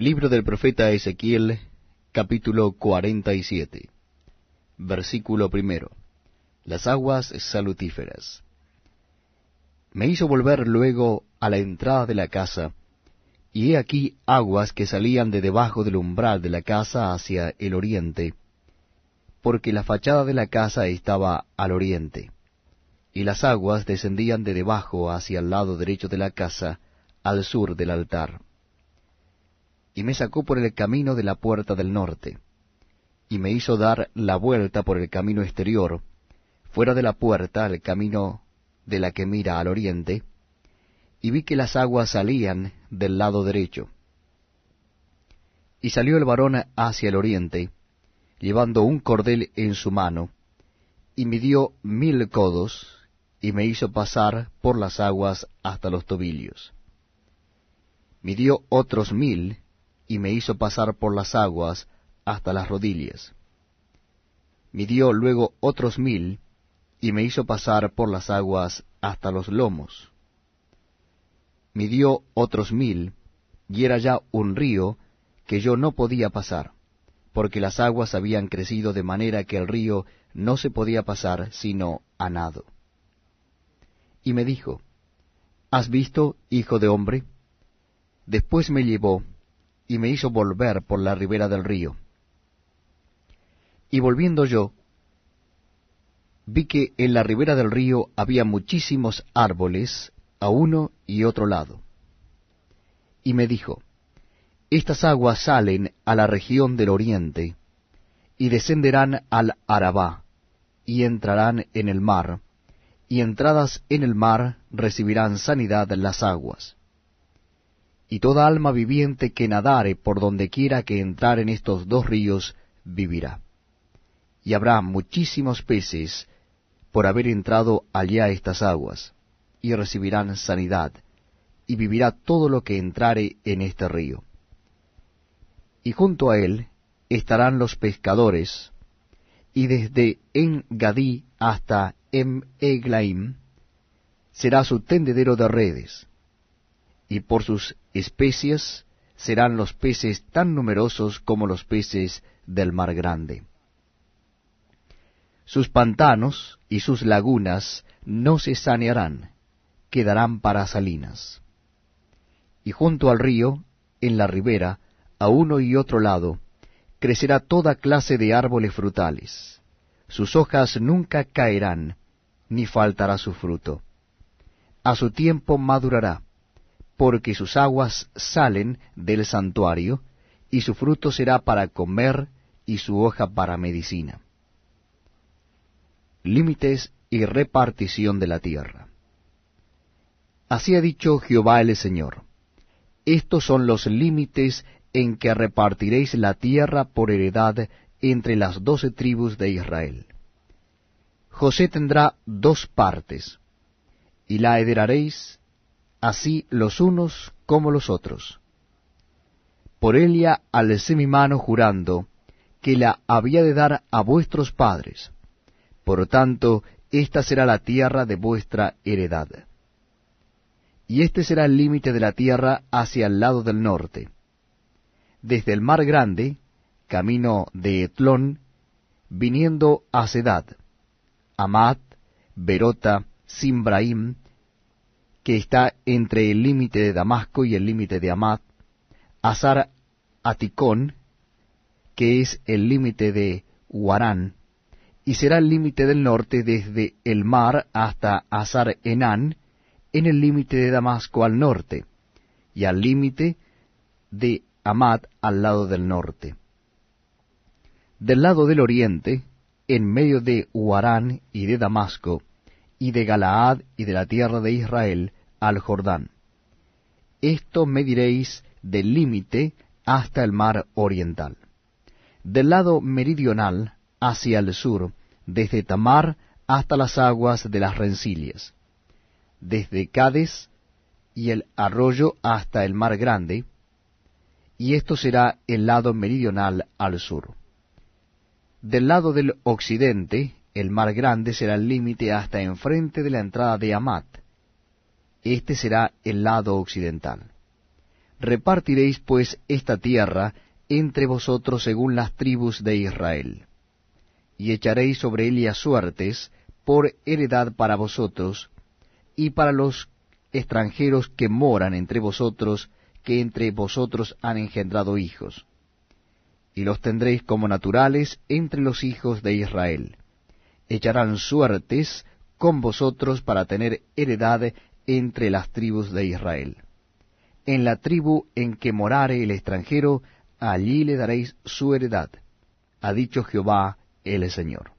Libro del profeta Ezequiel, capítulo 47, versículo primero. Las aguas salutíferas. Me hizo volver luego a la entrada de la casa, y he aquí aguas que salían de debajo del umbral de la casa hacia el oriente, porque la fachada de la casa estaba al oriente, y las aguas descendían de debajo hacia el lado derecho de la casa, al sur del altar. Y me sacó por el camino de la puerta del norte, y me hizo dar la vuelta por el camino exterior, fuera de la puerta al camino de la que mira al oriente, y vi que las aguas salían del lado derecho. Y salió el varón hacia el oriente, llevando un cordel en su mano, y midió mil codos, y me hizo pasar por las aguas hasta los tobillos. Midió otros mil, y me hizo pasar por las aguas hasta las rodillas. Midió luego otros mil, y me hizo pasar por las aguas hasta los lomos. Midió otros mil, y era ya un río que yo no podía pasar, porque las aguas habían crecido de manera que el río no se podía pasar sino a nado. Y me dijo, ¿Has visto, hijo de hombre? Después me llevó, y me hizo volver por la ribera del río. Y volviendo yo, vi que en la ribera del río había muchísimos árboles a uno y otro lado. Y me dijo, Estas aguas salen a la región del oriente, y descenderán al Arabá, y entrarán en el mar, y entradas en el mar recibirán sanidad las aguas. Y toda alma viviente que nadare por donde quiera que entrar en estos dos ríos vivirá. Y habrá muchísimos peces por haber entrado allá estas aguas, y recibirán sanidad, y vivirá todo lo que entrare en este río. Y junto a él estarán los pescadores, y desde En-Gadí hasta Em-Eglaim será su tendedero de redes, y por sus especies serán los peces tan numerosos como los peces del mar grande. Sus pantanos y sus lagunas no se sanearán, quedarán para salinas. Y junto al río, en la ribera, a uno y otro lado, crecerá toda clase de árboles frutales. Sus hojas nunca caerán, ni faltará su fruto. A su tiempo madurará, porque sus aguas salen del santuario, y su fruto será para comer, y su hoja para medicina límites y repartición de la tierra. Así ha dicho Jehová el Señor, estos son los límites en que repartiréis la tierra por heredad entre las doce tribus de Israel. José tendrá dos partes, y la heredaréis así los unos como los otros. Por ella alcé mi mano jurando que la había de dar a vuestros padres por tanto, esta será la tierra de vuestra heredad. Y este será el límite de la tierra hacia el lado del norte. Desde el mar grande, camino de Etlón, viniendo a Sedad, Amat, Berota, Simbraim, que está entre el límite de Damasco y el límite de Amat, Azar Aticón, que es el límite de Huarán, y será el límite del norte desde el mar hasta Azar Enán, en el límite de Damasco al norte, y al límite de Amad al lado del norte. Del lado del oriente, en medio de Huarán y de Damasco, y de Galaad y de la tierra de Israel, al Jordán. Esto mediréis del límite hasta el mar oriental. Del lado meridional, hacia el sur, desde Tamar hasta las aguas de las rencillas, desde Cades y el arroyo hasta el mar grande, y esto será el lado meridional al sur. Del lado del occidente, el mar grande será el límite hasta enfrente de la entrada de Amat. Este será el lado occidental. Repartiréis pues esta tierra entre vosotros según las tribus de Israel, y echaréis sobre ella suertes por heredad para vosotros, y para los extranjeros que moran entre vosotros, que entre vosotros han engendrado hijos. Y los tendréis como naturales entre los hijos de Israel. Echarán suertes con vosotros para tener heredad entre las tribus de Israel. En la tribu en que morare el extranjero, allí le daréis su heredad, ha dicho Jehová el Señor.